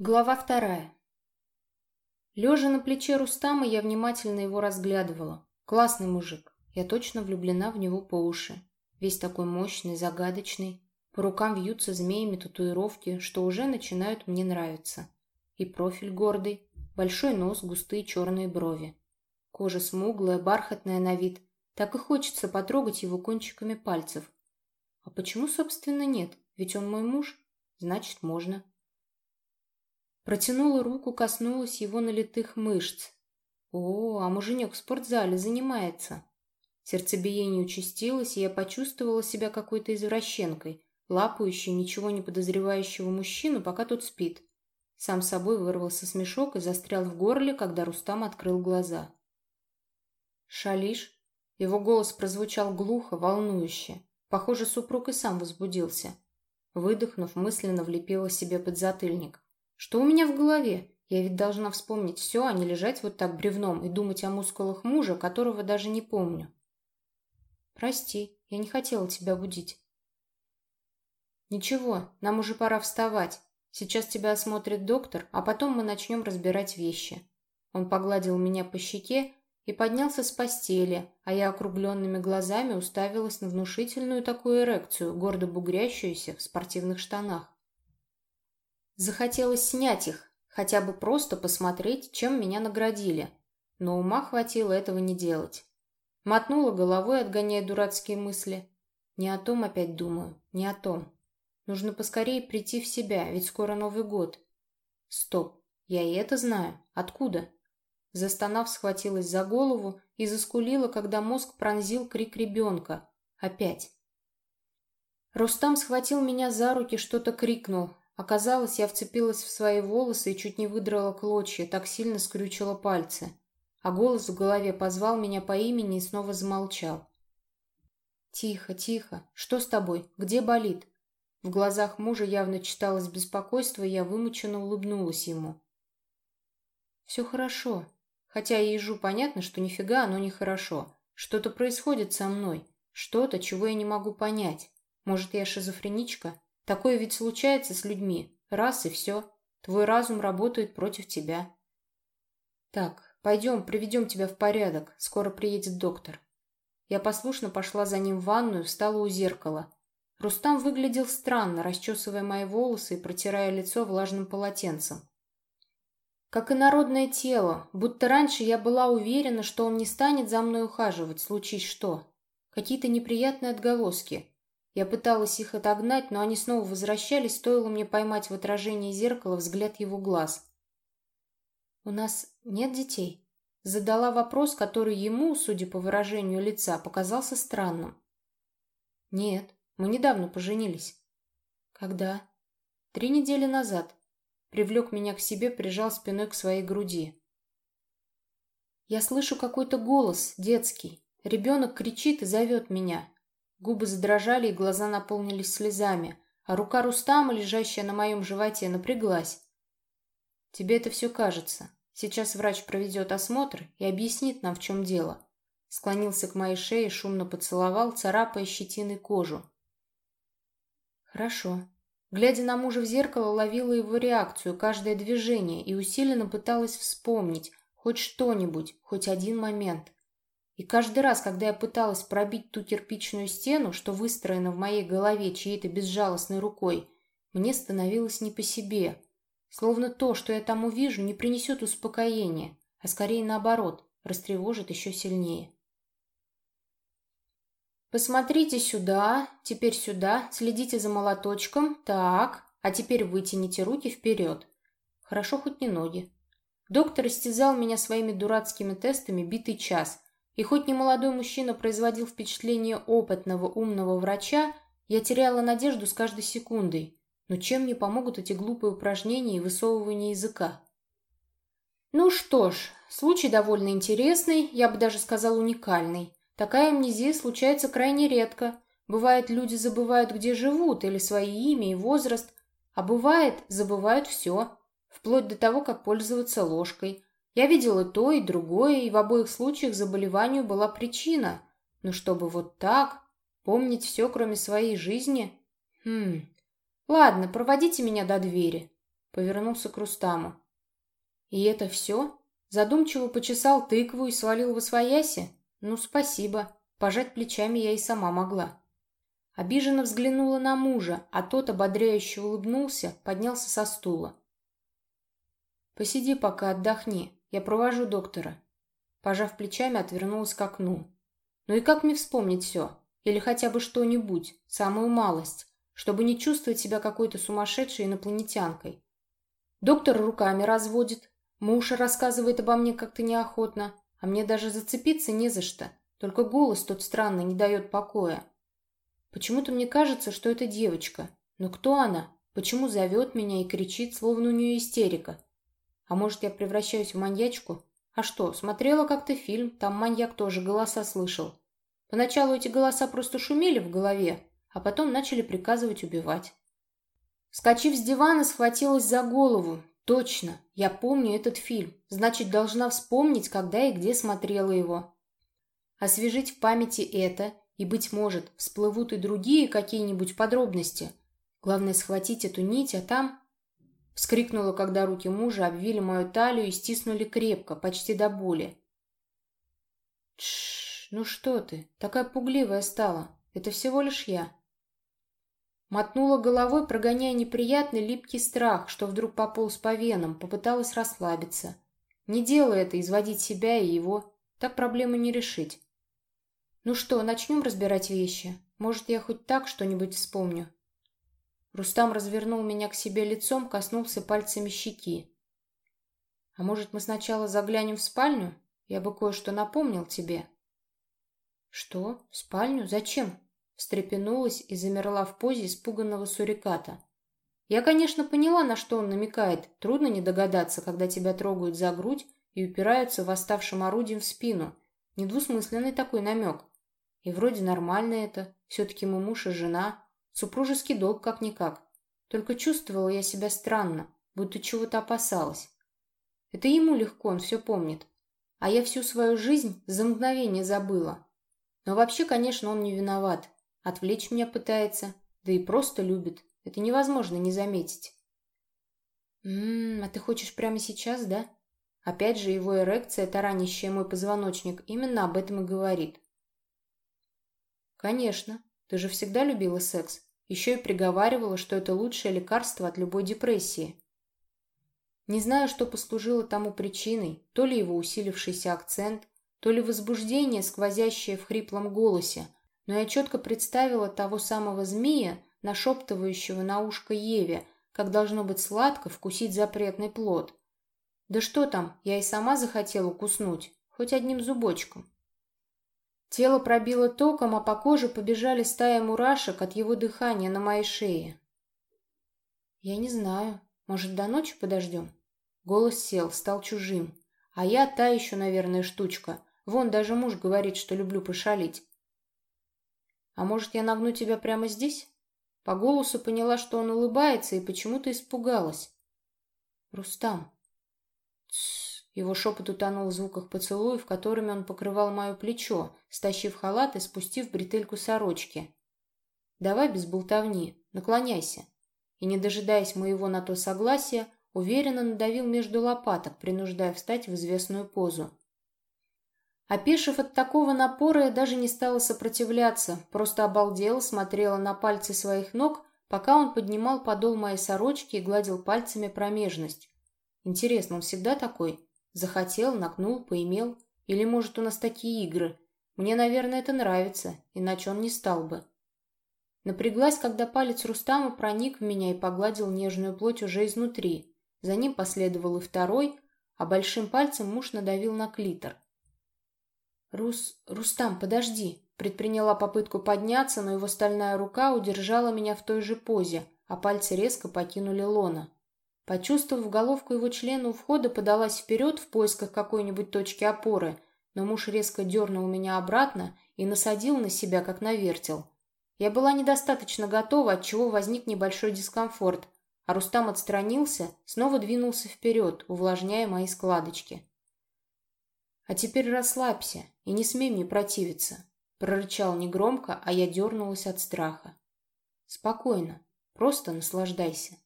Глава вторая. Лежа на плече Рустама, я внимательно его разглядывала. Классный мужик. Я точно влюблена в него по уши. Весь такой мощный, загадочный. По рукам вьются змеями татуировки, что уже начинают мне нравиться. И профиль гордый, большой нос, густые черные брови. Кожа смуглая, бархатная на вид. Так и хочется потрогать его кончиками пальцев. А почему, собственно, нет? Ведь он мой муж. Значит, можно. Протянула руку, коснулась его налитых мышц. О, а муженек в спортзале занимается. Сердцебиение участилось, и я почувствовала себя какой-то извращенкой, лапающей ничего не подозревающего мужчину, пока тот спит. Сам собой вырвался смешок и застрял в горле, когда Рустам открыл глаза. «Шалиш?» Его голос прозвучал глухо, волнующе. Похоже, супруг и сам возбудился. Выдохнув, мысленно влепила себе под затыльник. Что у меня в голове? Я ведь должна вспомнить все, а не лежать вот так бревном и думать о мускулах мужа, которого даже не помню. Прости, я не хотела тебя будить. Ничего, нам уже пора вставать. Сейчас тебя осмотрит доктор, а потом мы начнем разбирать вещи. Он погладил меня по щеке и поднялся с постели, а я округленными глазами уставилась на внушительную такую эрекцию, гордо бугрящуюся в спортивных штанах. Захотелось снять их, хотя бы просто посмотреть, чем меня наградили. Но ума хватило этого не делать. Мотнула головой, отгоняя дурацкие мысли. Не о том опять думаю, не о том. Нужно поскорее прийти в себя, ведь скоро Новый год. Стоп, я и это знаю. Откуда? Застонав, схватилась за голову и заскулила, когда мозг пронзил крик ребенка. Опять. Рустам схватил меня за руки, что-то крикнул, Оказалось, я вцепилась в свои волосы и чуть не выдрала клочья, так сильно скрючила пальцы. А голос в голове позвал меня по имени и снова замолчал. «Тихо, тихо. Что с тобой? Где болит?» В глазах мужа явно читалось беспокойство, и я вымученно улыбнулась ему. «Все хорошо. Хотя и ежу понятно, что нифига оно не хорошо. Что-то происходит со мной. Что-то, чего я не могу понять. Может, я шизофреничка?» Такое ведь случается с людьми. Раз и все. Твой разум работает против тебя. Так, пойдем, приведем тебя в порядок. Скоро приедет доктор. Я послушно пошла за ним в ванную, встала у зеркала. Рустам выглядел странно, расчесывая мои волосы и протирая лицо влажным полотенцем. Как и народное тело, будто раньше я была уверена, что он не станет за мной ухаживать, случись что. Какие-то неприятные отголоски. Я пыталась их отогнать, но они снова возвращались, стоило мне поймать в отражении зеркала взгляд его глаз. «У нас нет детей?» Задала вопрос, который ему, судя по выражению лица, показался странным. «Нет, мы недавно поженились». «Когда?» «Три недели назад». Привлек меня к себе, прижал спиной к своей груди. Я слышу какой-то голос, детский. Ребенок кричит и зовет меня. Губы задрожали и глаза наполнились слезами, а рука Рустама, лежащая на моем животе, напряглась. «Тебе это все кажется. Сейчас врач проведет осмотр и объяснит нам, в чем дело». Склонился к моей шее, шумно поцеловал, царапая щетиной кожу. «Хорошо». Глядя на мужа в зеркало, ловила его реакцию, каждое движение и усиленно пыталась вспомнить хоть что-нибудь, хоть один момент. И каждый раз, когда я пыталась пробить ту кирпичную стену, что выстроена в моей голове чьей-то безжалостной рукой, мне становилось не по себе. Словно то, что я там увижу, не принесет успокоения, а скорее наоборот, растревожит еще сильнее. Посмотрите сюда, теперь сюда, следите за молоточком, так, а теперь вытяните руки вперед. Хорошо хоть не ноги. Доктор истязал меня своими дурацкими тестами битый час – и хоть немолодой мужчина производил впечатление опытного, умного врача, я теряла надежду с каждой секундой. Но чем мне помогут эти глупые упражнения и высовывание языка? Ну что ж, случай довольно интересный, я бы даже сказал уникальный. Такая амнезия случается крайне редко. Бывает, люди забывают, где живут, или свои имя и возраст, а бывает, забывают все, вплоть до того, как пользоваться ложкой, я видела то и другое, и в обоих случаях заболеванию была причина. Но чтобы вот так, помнить все, кроме своей жизни... Хм... Ладно, проводите меня до двери. повернулся к Рустаму. «И это все?» Задумчиво почесал тыкву и свалил в освояси? Ну, спасибо. Пожать плечами я и сама могла. Обиженно взглянула на мужа, а тот ободряюще улыбнулся, поднялся со стула. «Посиди пока, отдохни. Я провожу доктора». Пожав плечами, отвернулась к окну. «Ну и как мне вспомнить все? Или хотя бы что-нибудь, самую малость, чтобы не чувствовать себя какой-то сумасшедшей инопланетянкой?» Доктор руками разводит, муж рассказывает обо мне как-то неохотно, а мне даже зацепиться не за что, только голос тот странный не дает покоя. Почему-то мне кажется, что это девочка. Но кто она? Почему зовет меня и кричит, словно у нее истерика? А может, я превращаюсь в маньячку? А что, смотрела как-то фильм, там маньяк тоже голоса слышал. Поначалу эти голоса просто шумели в голове, а потом начали приказывать убивать. Скочив с дивана, схватилась за голову. Точно, я помню этот фильм. Значит, должна вспомнить, когда и где смотрела его. Освежить в памяти это и, быть может, всплывут и другие какие-нибудь подробности. Главное схватить эту нить, а там... Вскрикнула, когда руки мужа обвили мою талию и стиснули крепко, почти до боли. Тш, ну что ты, такая пугливая стала. Это всего лишь я. Мотнула головой, прогоняя неприятный липкий страх, что вдруг пополз по венам, попыталась расслабиться. Не делай это, изводить себя и его. Так проблемы не решить. «Ну что, начнем разбирать вещи? Может, я хоть так что-нибудь вспомню?» Рустам развернул меня к себе лицом, коснулся пальцами щеки. «А может, мы сначала заглянем в спальню? Я бы кое-что напомнил тебе». «Что? В спальню? Зачем?» Встрепенулась и замерла в позе испуганного суриката. Я, конечно, поняла, на что он намекает. Трудно не догадаться, когда тебя трогают за грудь и упираются восставшим орудием в спину. Недвусмысленный такой намек. И вроде нормально это, все-таки мы муж и жена, супружеский долг как-никак. Только чувствовала я себя странно, будто чего-то опасалась. Это ему легко, он все помнит. А я всю свою жизнь за мгновение забыла. Но вообще, конечно, он не виноват. Отвлечь меня пытается, да и просто любит. Это невозможно не заметить. «М-м, а ты хочешь прямо сейчас, да?» Опять же, его эрекция, таранящая мой позвоночник, именно об этом и говорит. «Конечно. Ты же всегда любила секс. Еще и приговаривала, что это лучшее лекарство от любой депрессии». Не знаю, что послужило тому причиной, то ли его усилившийся акцент, то ли возбуждение, сквозящее в хриплом голосе, но я четко представила того самого змея, нашептывающего на ушко Еве, как должно быть сладко вкусить запретный плод. Да что там, я и сама захотела куснуть, хоть одним зубочком. Тело пробило током, а по коже побежали стая мурашек от его дыхания на моей шее. «Я не знаю. Может, до ночи подождем?» Голос сел, стал чужим. А я та еще, наверное, штучка. Вон даже муж говорит, что люблю пошалить. «А может, я нагну тебя прямо здесь?» По голосу поняла, что он улыбается, и почему-то испугалась. «Рустам!» Тссс. Его шепот утонул в звуках поцелуев, которыми он покрывал мое плечо, стащив халат и спустив бретельку сорочки. «Давай без болтовни, наклоняйся». И, не дожидаясь моего на то согласия, уверенно надавил между лопаток, принуждая встать в известную позу. Опешив от такого напора, я даже не стала сопротивляться, просто обалдела, смотрела на пальцы своих ног, пока он поднимал подол моей сорочки и гладил пальцами промежность. Интересно, он всегда такой? Захотел, нагнул, поимел. Или, может, у нас такие игры. Мне, наверное, это нравится, иначе он не стал бы. Напряглась, когда палец Рустама проник в меня и погладил нежную плоть уже изнутри. За ним последовал и второй, а большим пальцем муж надавил на клитор. «Рус... Рустам, подожди!» Предприняла попытку подняться, но его стальная рука удержала меня в той же позе, а пальцы резко покинули лона. Почувствовав головку его члена у входа, подалась вперед в поисках какой-нибудь точки опоры, но муж резко дернул меня обратно и насадил на себя, как на вертел. Я была недостаточно готова, отчего возник небольшой дискомфорт, а Рустам отстранился, снова двинулся вперед, увлажняя мои складочки. «А теперь расслабься и не смей мне противиться», — прорычал негромко, а я дернулась от страха. «Спокойно, просто наслаждайся».